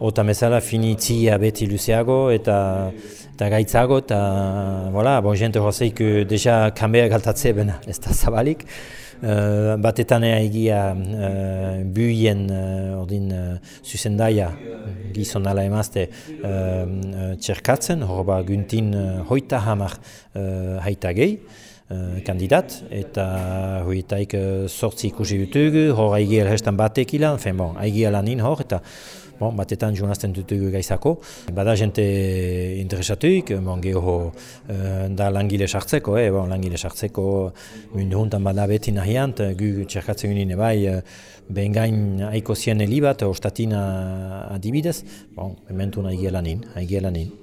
ota mezala finitzia beti luzeago eta eta gaitzago eta voilà, bon, jente horreik deja kambea galtatze bena ez da zabalik. Uh, batetan egia uh, buien uh, ordin uh, zuzendaia gizon ala emazte uh, uh, txerkatzen, hor ba guntin uh, hoita hamar uh, haita gehi. Uh, kandidat, eta horietaik uh, sortzi ikusi dutugu, hor aigi elhestan batek ilan, fen bon, aigi alanin hor, eta bon, batetan joanazten dutugu gaizako. Bada jente interesatuik, bon, geho uh, da langile sartzeko, eh, bon, langile sartzeko mundu huntan bada beti nahiant, gu txerkatzen ginen bai, uh, behin gain aiko zien helibat, ostatina adibidez, bon, ementu nahi gelanin, nahi gelanin.